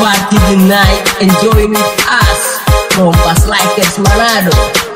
party the night, enjoy with us. Kompas Likers Manado.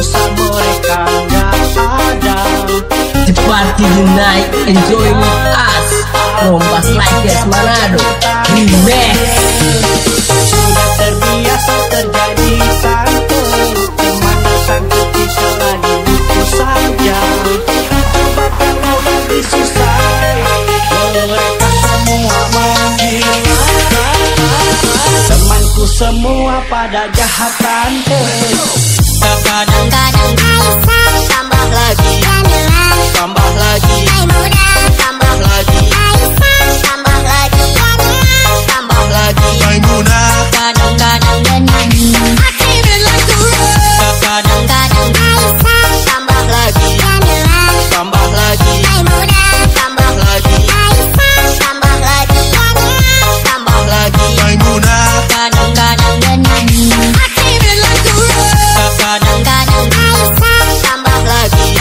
Susah mereka nggak ada The party the night, enjoy with us. Kompas Likers Manado. Remix. Sudah terbiasa terjadi Di mana saja susah Mereka semua menggila Temanku semua pada jahat tante